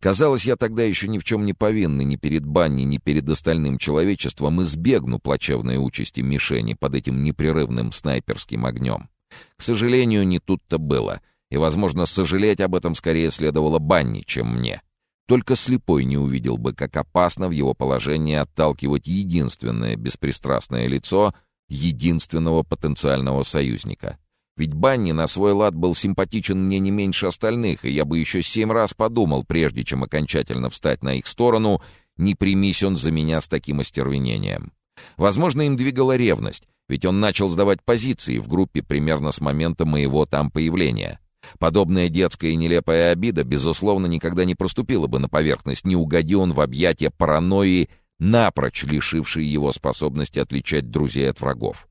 Казалось, я тогда еще ни в чем не повинный ни перед Банни, ни перед остальным человечеством, избегну плачевной участи мишени под этим непрерывным снайперским огнем. К сожалению, не тут-то было, и, возможно, сожалеть об этом скорее следовало Банни, чем мне. Только слепой не увидел бы, как опасно в его положении отталкивать единственное беспристрастное лицо единственного потенциального союзника. Ведь Банни на свой лад был симпатичен мне не меньше остальных, и я бы еще семь раз подумал, прежде чем окончательно встать на их сторону, не примись он за меня с таким остервенением. Возможно, им двигала ревность, ведь он начал сдавать позиции в группе примерно с момента моего там появления. Подобная детская и нелепая обида, безусловно, никогда не проступила бы на поверхность, не угоди он в объятия паранойи, напрочь лишившей его способности отличать друзей от врагов.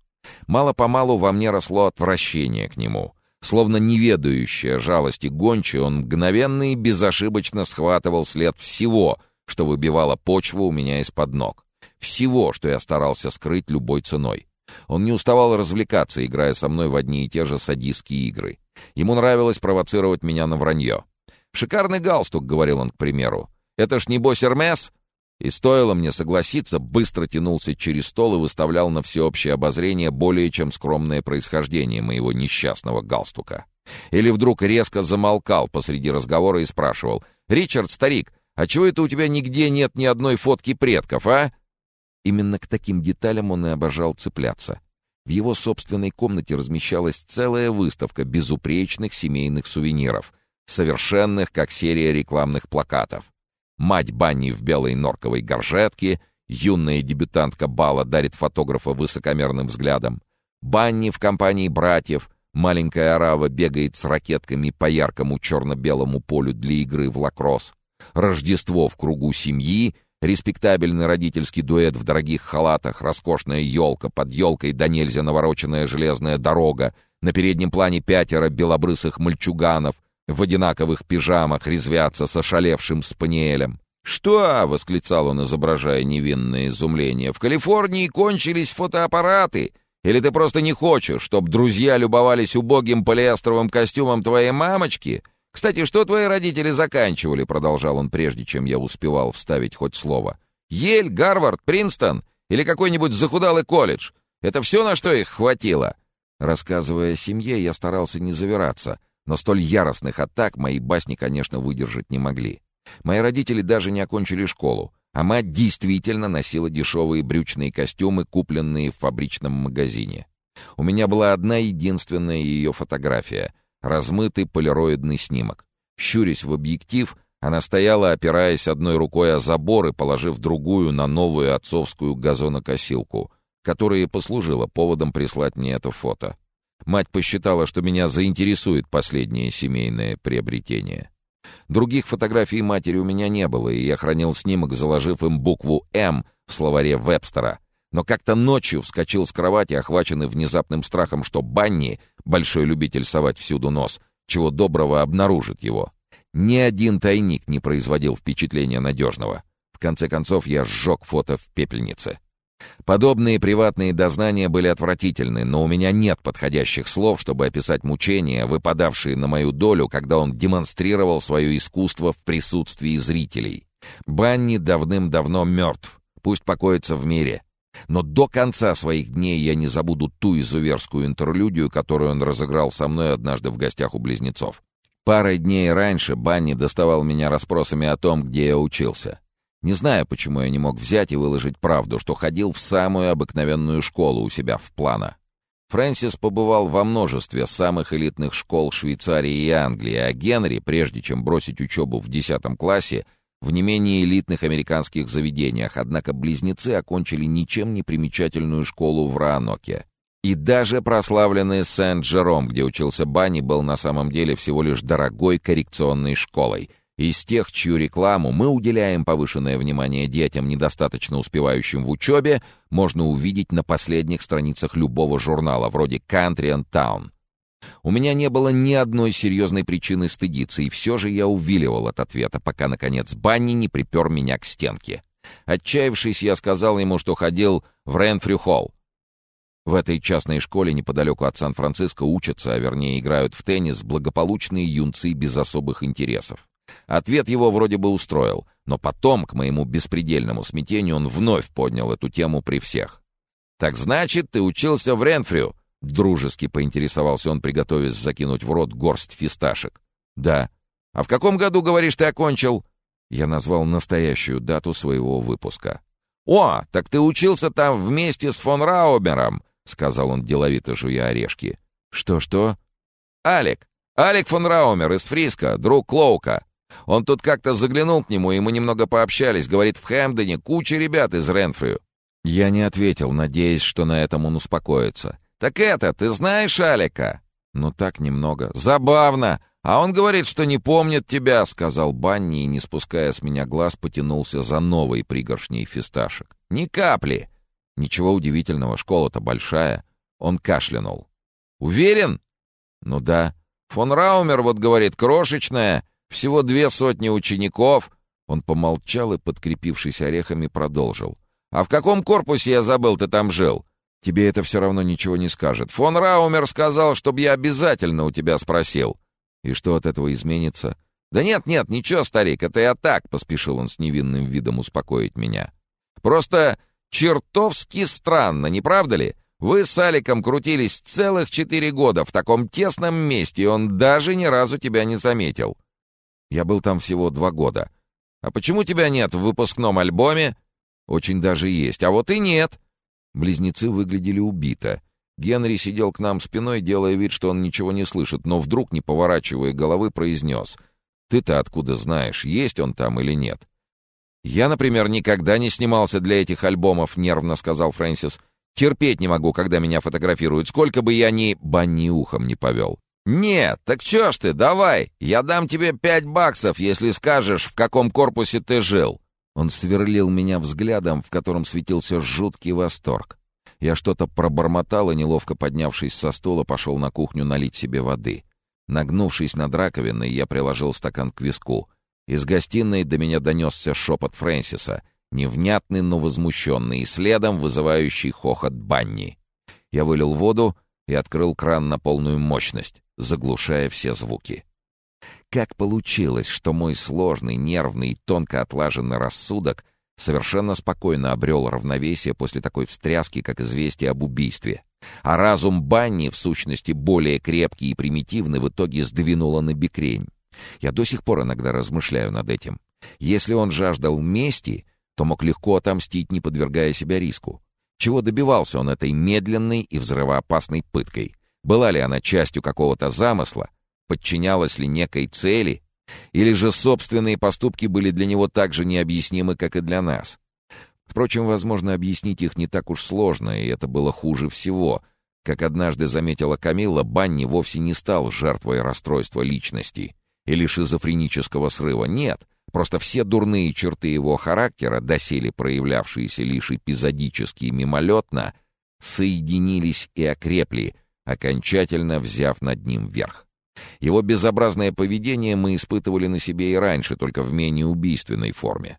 Мало-помалу во мне росло отвращение к нему. Словно неведающая жалости гончая, он мгновенно и безошибочно схватывал след всего, что выбивало почву у меня из-под ног. Всего, что я старался скрыть любой ценой. Он не уставал развлекаться, играя со мной в одни и те же садистские игры. Ему нравилось провоцировать меня на вранье. «Шикарный галстук», — говорил он, к примеру. «Это ж небось Эрмес?» И стоило мне согласиться, быстро тянулся через стол и выставлял на всеобщее обозрение более чем скромное происхождение моего несчастного галстука. Или вдруг резко замолкал посреди разговора и спрашивал, «Ричард, старик, а чего это у тебя нигде нет ни одной фотки предков, а?» Именно к таким деталям он и обожал цепляться. В его собственной комнате размещалась целая выставка безупречных семейных сувениров, совершенных, как серия рекламных плакатов. Мать Банни в белой норковой горжетке, юная дебютантка бала дарит фотографа высокомерным взглядом. Банни в компании братьев, маленькая арава бегает с ракетками по яркому черно-белому полю для игры в лакросс. Рождество в кругу семьи, респектабельный родительский дуэт в дорогих халатах, роскошная елка, под елкой да нельзя навороченная железная дорога, на переднем плане пятеро белобрысых мальчуганов — в одинаковых пижамах резвятся с ошалевшим спаниелем. «Что?» — восклицал он, изображая невинное изумление. «В Калифорнии кончились фотоаппараты? Или ты просто не хочешь, чтобы друзья любовались убогим полиэстровым костюмом твоей мамочки? Кстати, что твои родители заканчивали?» — продолжал он, прежде чем я успевал вставить хоть слово. «Ель, Гарвард, Принстон или какой-нибудь захудалый колледж? Это все, на что их хватило?» Рассказывая о семье, я старался не завираться — но столь яростных атак мои басни, конечно, выдержать не могли. Мои родители даже не окончили школу, а мать действительно носила дешевые брючные костюмы, купленные в фабричном магазине. У меня была одна единственная ее фотография — размытый полироидный снимок. Щурясь в объектив, она стояла, опираясь одной рукой о забор и положив другую на новую отцовскую газонокосилку, которая послужила поводом прислать мне это фото. Мать посчитала, что меня заинтересует последнее семейное приобретение. Других фотографий матери у меня не было, и я хранил снимок, заложив им букву «М» в словаре Вебстера. Но как-то ночью вскочил с кровати, охваченный внезапным страхом, что Банни, большой любитель совать всюду нос, чего доброго обнаружит его. Ни один тайник не производил впечатления надежного. В конце концов, я сжег фото в пепельнице. Подобные приватные дознания были отвратительны, но у меня нет подходящих слов, чтобы описать мучения, выпадавшие на мою долю, когда он демонстрировал свое искусство в присутствии зрителей. Банни давным-давно мертв, пусть покоится в мире. Но до конца своих дней я не забуду ту изуверскую интерлюдию, которую он разыграл со мной однажды в гостях у близнецов. Парой дней раньше Банни доставал меня расспросами о том, где я учился. Не знаю, почему я не мог взять и выложить правду, что ходил в самую обыкновенную школу у себя в плана. Фрэнсис побывал во множестве самых элитных школ Швейцарии и Англии, а Генри, прежде чем бросить учебу в 10 классе, в не менее элитных американских заведениях, однако близнецы окончили ничем не примечательную школу в Рааноке. И даже прославленный Сент-Жером, где учился Банни, был на самом деле всего лишь дорогой коррекционной школой — из тех, чью рекламу мы уделяем повышенное внимание детям, недостаточно успевающим в учебе, можно увидеть на последних страницах любого журнала, вроде Country and Town. У меня не было ни одной серьезной причины стыдиться, и все же я увиливал от ответа, пока, наконец, Банни не припер меня к стенке. Отчаявшись, я сказал ему, что ходил в Ренфрю-холл. В этой частной школе неподалеку от Сан-Франциско учатся, а вернее играют в теннис, благополучные юнцы без особых интересов. Ответ его вроде бы устроил, но потом, к моему беспредельному смятению, он вновь поднял эту тему при всех. «Так значит, ты учился в Ренфрю?» — дружески поинтересовался он, приготовясь закинуть в рот горсть фисташек. «Да». «А в каком году, говоришь, ты окончил?» Я назвал настоящую дату своего выпуска. «О, так ты учился там вместе с фон Раубером», — сказал он, деловито жуя орешки. «Что-что?» «Алик. Алик фон Раумер из Фриска, друг Клоука. Он тут как-то заглянул к нему, и мы немного пообщались. Говорит, в Хэмпдоне куча ребят из Ренфрю». Я не ответил, надеясь, что на этом он успокоится. «Так это, ты знаешь Алика?» «Ну так немного. Забавно. «А он говорит, что не помнит тебя», — сказал Банни и, не спуская с меня глаз, потянулся за новой пригоршней фисташек. «Ни капли!» «Ничего удивительного, школа-то большая». Он кашлянул. «Уверен?» «Ну да. Фон Раумер вот говорит, крошечная, всего две сотни учеников». Он помолчал и, подкрепившись орехами, продолжил. «А в каком корпусе, я забыл, ты там жил?» «Тебе это все равно ничего не скажет. Фон Раумер сказал, чтобы я обязательно у тебя спросил». И что от этого изменится? Да нет, нет, ничего, старик, это я так, поспешил он с невинным видом успокоить меня. Просто чертовски странно, не правда ли? Вы с Аликом крутились целых четыре года в таком тесном месте, и он даже ни разу тебя не заметил. Я был там всего два года. А почему тебя нет в выпускном альбоме? Очень даже есть, а вот и нет. Близнецы выглядели убито. Генри сидел к нам спиной, делая вид, что он ничего не слышит, но вдруг, не поворачивая головы, произнес. «Ты-то откуда знаешь, есть он там или нет?» «Я, например, никогда не снимался для этих альбомов», — нервно сказал Фрэнсис. «Терпеть не могу, когда меня фотографируют, сколько бы я ни...» Банни ухом не повел. «Нет, так чё ж ты, давай, я дам тебе пять баксов, если скажешь, в каком корпусе ты жил». Он сверлил меня взглядом, в котором светился жуткий восторг. Я что-то пробормотал и, неловко поднявшись со стула, пошел на кухню налить себе воды. Нагнувшись над раковиной, я приложил стакан к виску. Из гостиной до меня донесся шепот Фрэнсиса, невнятный, но возмущенный, и следом вызывающий хохот Банни. Я вылил воду и открыл кран на полную мощность, заглушая все звуки. Как получилось, что мой сложный, нервный и тонко отлаженный рассудок — совершенно спокойно обрел равновесие после такой встряски, как известие об убийстве. А разум Банни, в сущности более крепкий и примитивный, в итоге сдвинуло на бекрень. Я до сих пор иногда размышляю над этим. Если он жаждал мести, то мог легко отомстить, не подвергая себя риску. Чего добивался он этой медленной и взрывоопасной пыткой? Была ли она частью какого-то замысла? Подчинялась ли некой цели? Или же собственные поступки были для него так же необъяснимы, как и для нас? Впрочем, возможно, объяснить их не так уж сложно, и это было хуже всего. Как однажды заметила Камилла, Банни вовсе не стал жертвой расстройства личности или шизофренического срыва. Нет, просто все дурные черты его характера, доселе проявлявшиеся лишь эпизодически и мимолетно, соединились и окрепли, окончательно взяв над ним верх. Его безобразное поведение мы испытывали на себе и раньше, только в менее убийственной форме.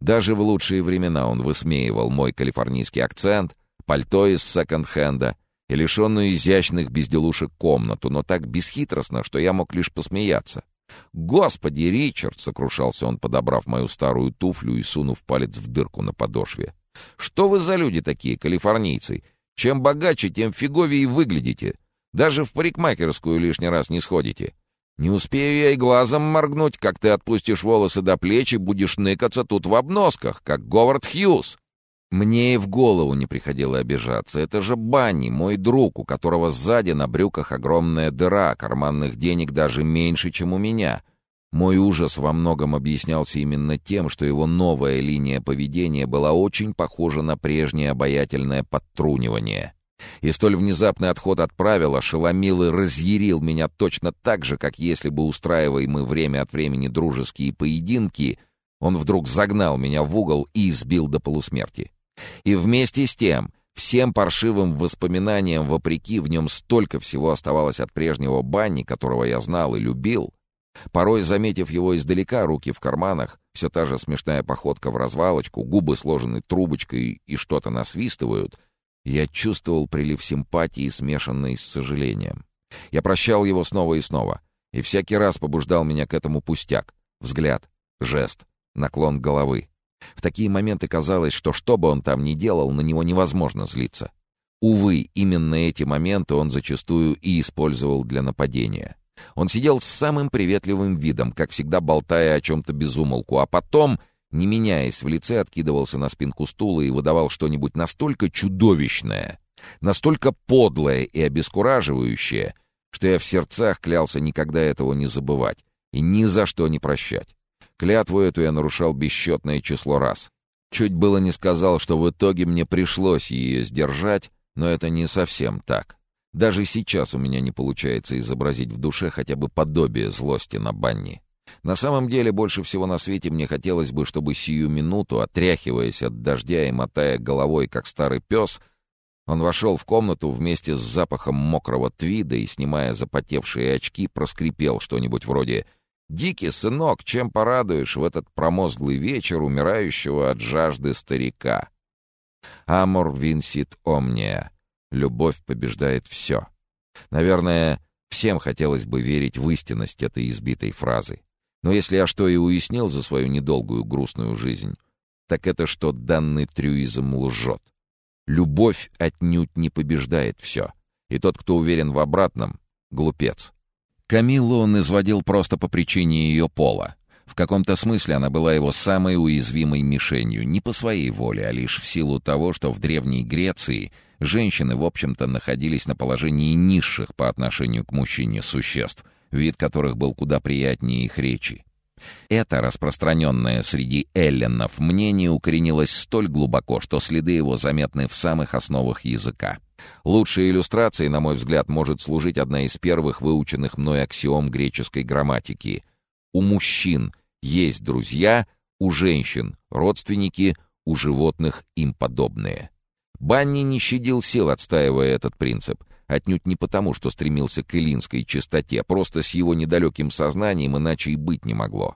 Даже в лучшие времена он высмеивал мой калифорнийский акцент, пальто из секонд-хенда и лишенную изящных безделушек комнату, но так бесхитростно, что я мог лишь посмеяться. «Господи, Ричард!» — сокрушался он, подобрав мою старую туфлю и сунув палец в дырку на подошве. «Что вы за люди такие, калифорнийцы? Чем богаче, тем фиговее выглядите. Даже в парикмахерскую лишний раз не сходите. Не успею я и глазом моргнуть, как ты отпустишь волосы до плеч и будешь ныкаться тут в обносках, как Говард Хьюз. Мне и в голову не приходило обижаться. Это же Банни, мой друг, у которого сзади на брюках огромная дыра, карманных денег даже меньше, чем у меня. Мой ужас во многом объяснялся именно тем, что его новая линия поведения была очень похожа на прежнее обаятельное подтрунивание. И столь внезапный отход от правил ошеломил и разъярил меня точно так же, как если бы, устраивая мы время от времени дружеские поединки, он вдруг загнал меня в угол и избил до полусмерти. И вместе с тем, всем паршивым воспоминаниям вопреки, в нем столько всего оставалось от прежнего Банни, которого я знал и любил. Порой, заметив его издалека, руки в карманах, все та же смешная походка в развалочку, губы сложены трубочкой и что-то насвистывают — я чувствовал прилив симпатии, смешанный с сожалением. Я прощал его снова и снова, и всякий раз побуждал меня к этому пустяк. Взгляд, жест, наклон головы. В такие моменты казалось, что что бы он там ни делал, на него невозможно злиться. Увы, именно эти моменты он зачастую и использовал для нападения. Он сидел с самым приветливым видом, как всегда болтая о чем-то безумолку, а потом, не меняясь в лице, откидывался на спинку стула и выдавал что-нибудь настолько чудовищное, настолько подлое и обескураживающее, что я в сердцах клялся никогда этого не забывать и ни за что не прощать. Клятву эту я нарушал бесчетное число раз. Чуть было не сказал, что в итоге мне пришлось ее сдержать, но это не совсем так. Даже сейчас у меня не получается изобразить в душе хотя бы подобие злости на Банни. На самом деле, больше всего на свете мне хотелось бы, чтобы сию минуту, отряхиваясь от дождя и мотая головой, как старый пес, он вошел в комнату вместе с запахом мокрого твида и, снимая запотевшие очки, проскрипел что-нибудь вроде «Дикий сынок, чем порадуешь в этот промозглый вечер умирающего от жажды старика?» «Амор винсит омния» — «Любовь побеждает все». Наверное, всем хотелось бы верить в истинность этой избитой фразы. Но если я что и уяснил за свою недолгую грустную жизнь, так это что данный трюизм лжет. Любовь отнюдь не побеждает все. И тот, кто уверен в обратном, — глупец. Камиллу он изводил просто по причине ее пола. В каком-то смысле она была его самой уязвимой мишенью, не по своей воле, а лишь в силу того, что в Древней Греции женщины, в общем-то, находились на положении низших по отношению к мужчине существ, вид которых был куда приятнее их речи. Это распространенное среди эллинов мнение укоренилось столь глубоко, что следы его заметны в самых основах языка. Лучшей иллюстрацией, на мой взгляд, может служить одна из первых выученных мной аксиом греческой грамматики. У мужчин есть друзья, у женщин — родственники, у животных — им подобные. Банни не щадил сил, отстаивая этот принцип. Отнюдь не потому, что стремился к эллинской чистоте, просто с его недалеким сознанием иначе и быть не могло.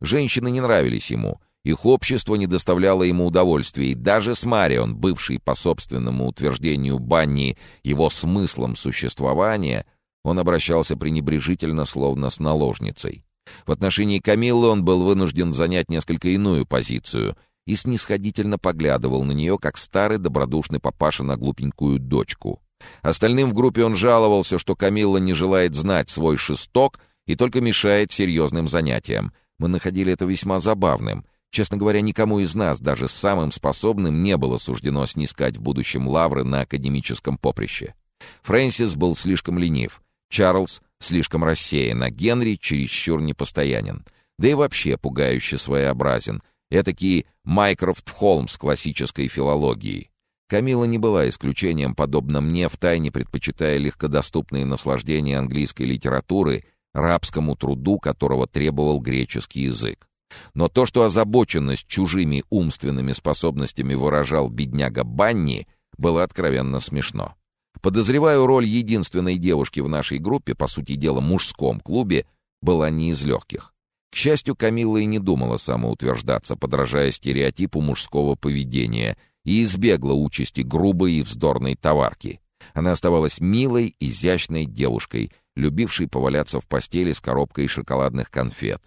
Женщины не нравились ему, их общество не доставляло ему удовольствия, и даже с Марион, бывшей по собственному утверждению Банни его смыслом существования, он обращался пренебрежительно, словно с наложницей. В отношении Камиллы он был вынужден занять несколько иную позицию и снисходительно поглядывал на нее, как старый добродушный папаша на глупенькую дочку. Остальным в группе он жаловался, что Камилла не желает знать свой шесток и только мешает серьезным занятиям. Мы находили это весьма забавным. Честно говоря, никому из нас, даже самым способным, не было суждено снискать в будущем лавры на академическом поприще. Фрэнсис был слишком ленив, Чарльз слишком рассеян, а Генри чересчур непостоянен. Да и вообще пугающе своеобразен. Этакий Майкрофт Холмс классической филологии. Камила не была исключением, подобно мне, втайне предпочитая легкодоступные наслаждения английской литературы рабскому труду, которого требовал греческий язык. Но то, что озабоченность чужими умственными способностями выражал бедняга Банни, было откровенно смешно. Подозреваю, роль единственной девушки в нашей группе, по сути дела мужском клубе, была не из легких. К счастью, Камилла и не думала самоутверждаться, подражая стереотипу мужского поведения — и избегла участи грубой и вздорной товарки. Она оставалась милой, изящной девушкой, любившей поваляться в постели с коробкой шоколадных конфет.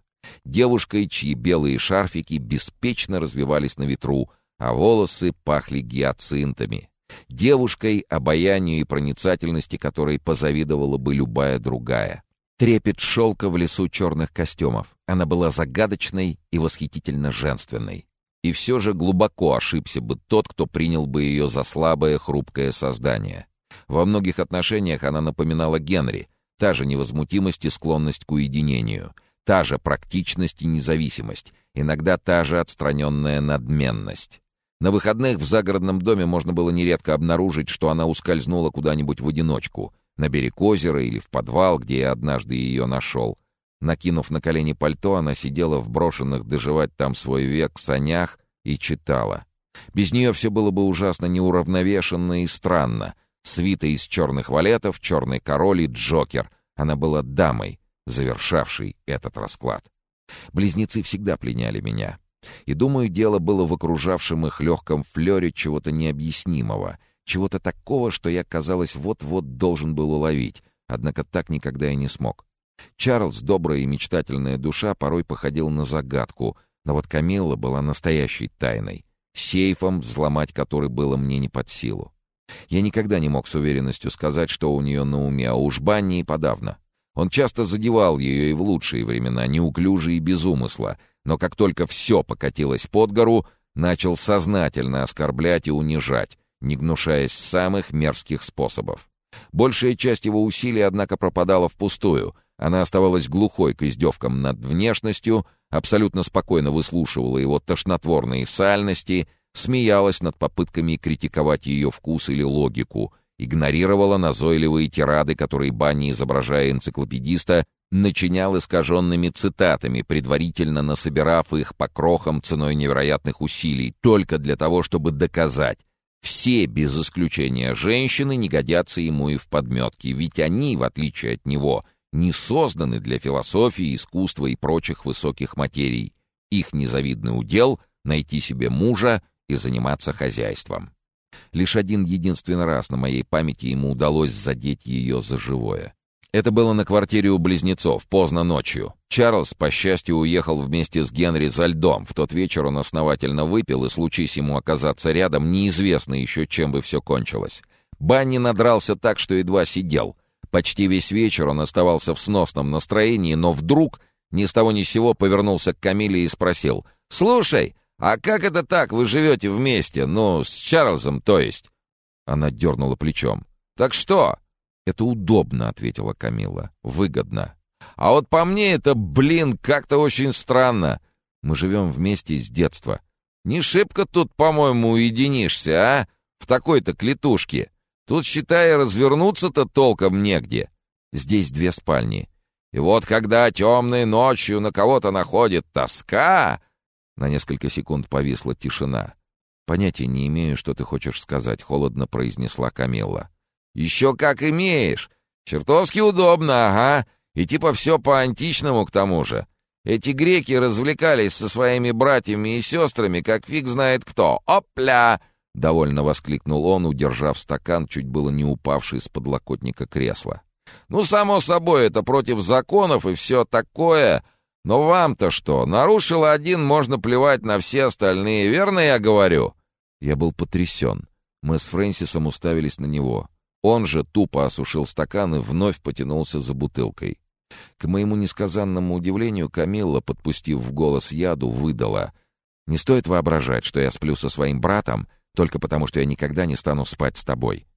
Девушкой, чьи белые шарфики беспечно развивались на ветру, а волосы пахли гиацинтами. Девушкой, обаянию и проницательности которой позавидовала бы любая другая. Трепет шелка в лесу черных костюмов. Она была загадочной и восхитительно женственной. И все же глубоко ошибся бы тот, кто принял бы ее за слабое, хрупкое создание. Во многих отношениях она напоминала Генри, та же невозмутимость и склонность к уединению, та же практичность и независимость, иногда та же отстраненная надменность. На выходных в загородном доме можно было нередко обнаружить, что она ускользнула куда-нибудь в одиночку, на берег озера или в подвал, где я однажды ее нашел, Накинув на колени пальто, она сидела в брошенных доживать там свой век санях и читала. Без нее все было бы ужасно неуравновешенно и странно. Свита из черных валетов, черный король и Джокер. Она была дамой, завершавшей этот расклад. Близнецы всегда пленяли меня. И, думаю, дело было в окружавшем их легком флере чего-то необъяснимого, чего-то такого, что я, казалось, вот-вот должен был уловить, однако так никогда и не смог. Чарльз, добрая и мечтательная душа, порой походил на загадку, но вот Камилла была настоящей тайной, сейфом, взломать который было мне не под силу. Я никогда не мог с уверенностью сказать, что у нее на уме, а уж Банни и подавно. Он часто задевал ее и в лучшие времена, неуклюже и без умысла, но как только все покатилось под гору, начал сознательно оскорблять и унижать, не гнушаясь самых мерзких способов. Большая часть его усилий, однако, пропадала впустую. Она оставалась глухой к издевкам над внешностью, абсолютно спокойно выслушивала его тошнотворные сальности, смеялась над попытками критиковать ее вкус или логику, игнорировала назойливые тирады, которые Банни, изображая энциклопедиста, начинял искаженными цитатами, предварительно насобирав их по крохам ценой невероятных усилий, только для того, чтобы доказать, все, без исключения женщины, не годятся ему и в подметке, ведь они, в отличие от него, не созданы для философии, искусства и прочих высоких материй. Их незавидный удел — найти себе мужа и заниматься хозяйством. Лишь один единственный раз на моей памяти ему удалось задеть ее за живое. Это было на квартире у близнецов, поздно ночью. Чарльз, по счастью, уехал вместе с Генри за льдом. В тот вечер он основательно выпил, и, случись ему оказаться рядом, неизвестно еще, чем бы все кончилось. Банни надрался так, что едва сидел. Почти весь вечер он оставался в сносном настроении, но вдруг, ни с того ни с сего, повернулся к Камиле и спросил. «Слушай, а как это так вы живете вместе? Ну, с Чарльзом, то есть?» Она дернула плечом. «Так что?» «Это удобно», — ответила Камила. «Выгодно». «А вот по мне это, блин, как-то очень странно. Мы живем вместе с детства. Не шибко тут, по-моему, уединишься, а? В такой-то клетушке. Тут, считай, развернуться-то толком негде. Здесь две спальни. И вот когда темной ночью на кого-то находит тоска...» На несколько секунд повисла тишина. «Понятия не имею, что ты хочешь сказать», — холодно произнесла Камилла. «Еще как имеешь! Чертовски удобно, ага! И типа все по-античному к тому же. Эти греки развлекались со своими братьями и сестрами, как фиг знает кто. Опля!» — довольно воскликнул он, удержав стакан, чуть было не упавший с подлокотника кресла. «Ну, само собой, это против законов и все такое. Но вам-то что? Нарушил один, можно плевать на все остальные, верно я говорю?» Я был потрясен. Мы с Фрэнсисом уставились на него. Он же тупо осушил стакан и вновь потянулся за бутылкой. К моему несказанному удивлению, Камилла, подпустив в голос яду, выдала. «Не стоит воображать, что я сплю со своим братом, только потому что я никогда не стану спать с тобой».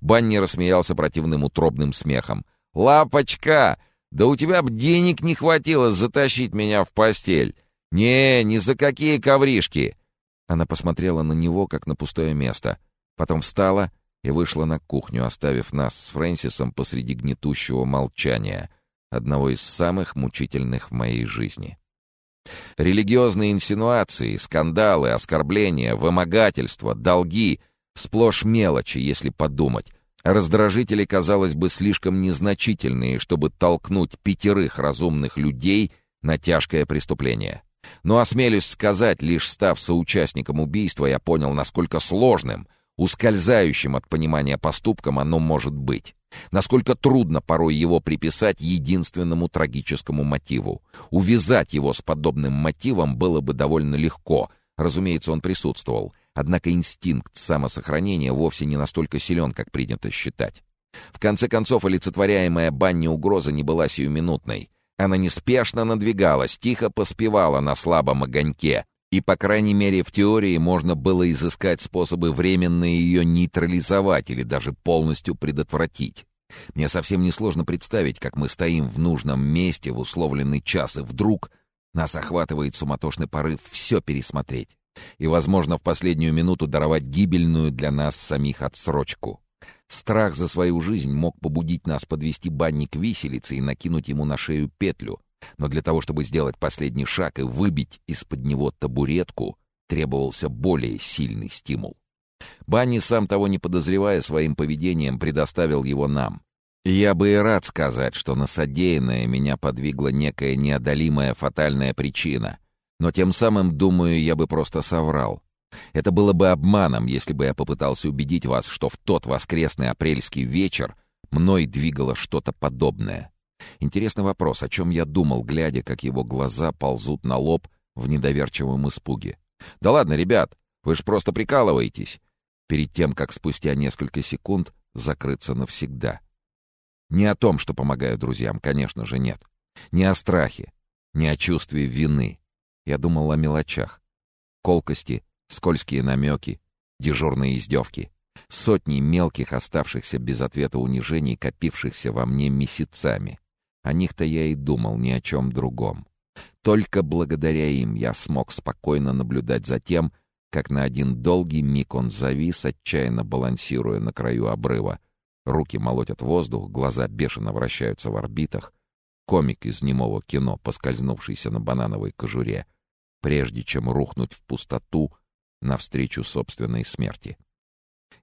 Банни рассмеялся противным утробным смехом. «Лапочка! Да у тебя б денег не хватило затащить меня в постель! Не, ни за какие ковришки!» Она посмотрела на него, как на пустое место. Потом встала и вышла на кухню, оставив нас с Фрэнсисом посреди гнетущего молчания, одного из самых мучительных в моей жизни. Религиозные инсинуации, скандалы, оскорбления, вымогательства, долги — сплошь мелочи, если подумать. Раздражители, казалось бы, слишком незначительные, чтобы толкнуть пятерых разумных людей на тяжкое преступление. Но осмелюсь сказать, лишь став соучастником убийства, я понял, насколько сложным — ускользающим от понимания поступком оно может быть. Насколько трудно порой его приписать единственному трагическому мотиву. Увязать его с подобным мотивом было бы довольно легко. Разумеется, он присутствовал. Однако инстинкт самосохранения вовсе не настолько силен, как принято считать. В конце концов, олицетворяемая Банни угроза не была сиюминутной. Она неспешно надвигалась, тихо поспевала на слабом огоньке, и, по крайней мере, в теории можно было изыскать способы временно ее нейтрализовать или даже полностью предотвратить. Мне совсем несложно представить, как мы стоим в нужном месте в условленный час, и вдруг нас охватывает суматошный порыв все пересмотреть и, возможно, в последнюю минуту даровать гибельную для нас самих отсрочку. Страх за свою жизнь мог побудить нас подвести банник виселицы и накинуть ему на шею петлю, но для того, чтобы сделать последний шаг и выбить из-под него табуретку, требовался более сильный стимул. Банни, сам того не подозревая, своим поведением предоставил его нам. Я бы и рад сказать, что на содеянное меня подвигла некая неодолимая фатальная причина, но тем самым, думаю, я бы просто соврал. Это было бы обманом, если бы я попытался убедить вас, что в тот воскресный апрельский вечер мной двигало что-то подобное. Интересный вопрос, о чем я думал, глядя, как его глаза ползут на лоб в недоверчивом испуге. «Да ладно, ребят, вы ж просто прикалываетесь!» Перед тем, как спустя несколько секунд закрыться навсегда. Не о том, что помогаю друзьям, конечно же, нет. Не о страхе, не о чувстве вины. Я думал о мелочах. Колкости, скользкие намеки, дежурные издевки. Сотни мелких, оставшихся без ответа унижений, копившихся во мне месяцами. О них-то я и думал, ни о чем другом. Только благодаря им я смог спокойно наблюдать за тем, как на один долгий миг он завис, отчаянно балансируя на краю обрыва. Руки молотят воздух, глаза бешено вращаются в орбитах. Комик из немого кино, поскользнувшийся на банановой кожуре, прежде чем рухнуть в пустоту навстречу собственной смерти.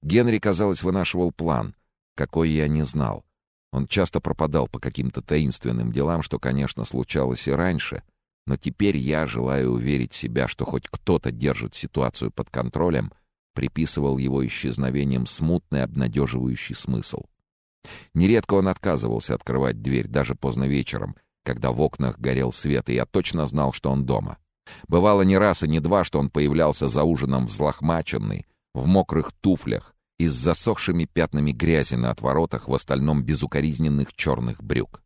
Генри, казалось, вынашивал план, какой я не знал. Он часто пропадал по каким-то таинственным делам, что, конечно, случалось и раньше, но теперь я, желая уверить себя, что хоть кто-то держит ситуацию под контролем, приписывал его исчезновением смутный обнадеживающий смысл. Нередко он отказывался открывать дверь даже поздно вечером, когда в окнах горел свет, и я точно знал, что он дома. Бывало не раз и не два, что он появлялся за ужином взлохмаченный, в мокрых туфлях и с засохшими пятнами грязи на отворотах, в остальном безукоризненных черных брюк.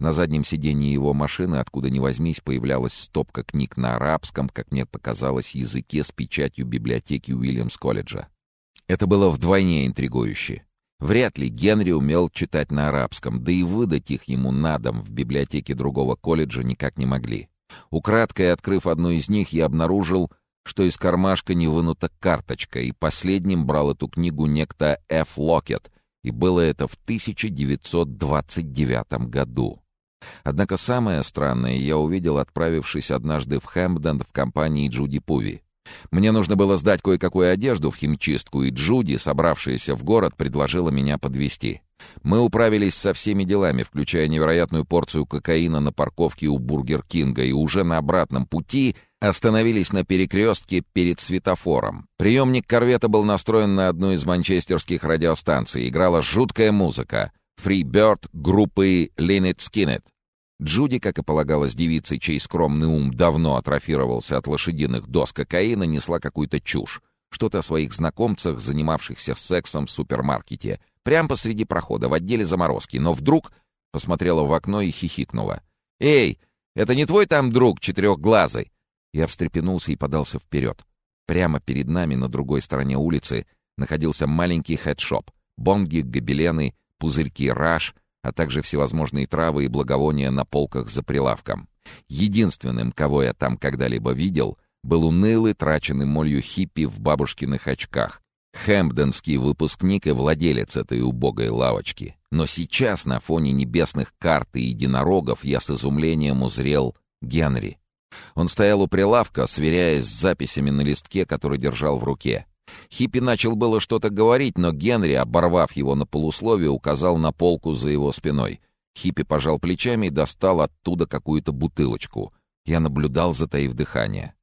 На заднем сиденье его машины, откуда ни возьмись, появлялась стопка книг на арабском, как мне показалось, языке с печатью библиотеки Уильямс-колледжа. Это было вдвойне интригующе. Вряд ли Генри умел читать на арабском, да и выдать их ему на дом в библиотеке другого колледжа никак не могли. Украдкой открыв одну из них, я обнаружил, что из кармашка не вынута карточка, и последним брал эту книгу некто Ф. Локет, и было это в 1929 году. Однако самое странное я увидел, отправившись однажды в Хэмпден в компании Джуди Пуви. Мне нужно было сдать кое-какую одежду в химчистку, и Джуди, собравшаяся в город, предложила меня подвести. Мы управились со всеми делами, включая невероятную порцию кокаина на парковке у Бургер Кинга, и уже на обратном пути остановились на перекрестке перед светофором. Приемник корвета был настроен на одну из манчестерских радиостанций. Играла жуткая музыка. Free Bird группы Lynyrd Skynyrd. Джуди, как и полагалось девице, чей скромный ум давно атрофировался от лошадиных доз кокаина, несла какую-то чушь. Что-то о своих знакомцах, занимавшихся сексом в супермаркете. Прямо посреди прохода, в отделе заморозки. Но вдруг посмотрела в окно и хихикнула. «Эй, это не твой там друг четырехглазый?» Я встрепенулся и подался вперед. Прямо перед нами, на другой стороне улицы, находился маленький хедшоп. Бонги, гобелены, пузырьки раш, а также всевозможные травы и благовония на полках за прилавком. Единственным, кого я там когда-либо видел, был унылый, траченный молью хиппи в бабушкиных очках. Хэмпденский выпускник и владелец этой убогой лавочки. Но сейчас на фоне небесных карт и единорогов я с изумлением узрел Генри. Он стоял у прилавка, сверяясь с записями на листке, который держал в руке. Хиппи начал было что-то говорить, но Генри, оборвав его на полусловие, указал на полку за его спиной. Хиппи пожал плечами и достал оттуда какую-то бутылочку. Я наблюдал, затаив дыхание.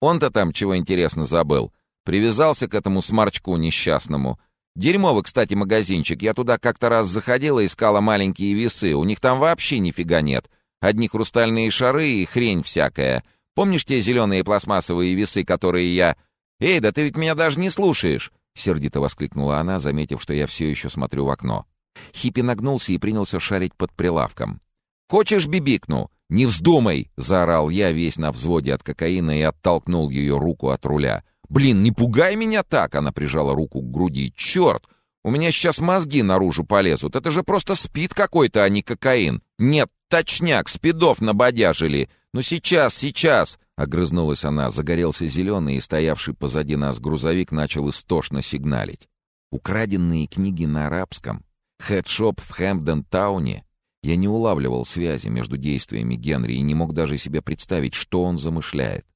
Он-то там чего интересно забыл. Привязался к этому сморчку несчастному. Дерьмовый, кстати, магазинчик. Я туда как-то раз заходила, искала маленькие весы. У них там вообще нифига нет. Одни хрустальные шары и хрень всякая. Помнишь те зеленые пластмассовые весы, которые я... «Эй, да ты ведь меня даже не слушаешь!» — сердито воскликнула она, заметив, что я все еще смотрю в окно. Хиппи нагнулся и принялся шарить под прилавком. «Хочешь бибикну? Не вздумай!» — заорал я, весь на взводе от кокаина, и оттолкнул ее руку от руля. «Блин, не пугай меня так!» — она прижала руку к груди. «Черт! У меня сейчас мозги наружу полезут. Это же просто спид какой-то, а не кокаин. Нет, точняк, спидов набодяжили. Ну сейчас, сейчас!» Огрызнулась она, загорелся зеленый, и стоявший позади нас грузовик начал истошно сигналить. Украденные книги на арабском. Хедшоп в Хэмпден-тауне. Я не улавливал связи между действиями Генри и не мог даже себе представить, что он замышляет.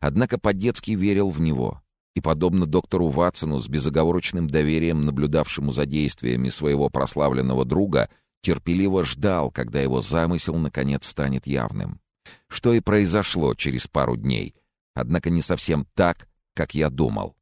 Однако по-детски верил в него и, подобно доктору Ватсону, с безоговорочным доверием, наблюдавшему за действиями своего прославленного друга, терпеливо ждал, когда его замысел наконец станет явным. Что и произошло через пару дней, однако не совсем так, как я думал.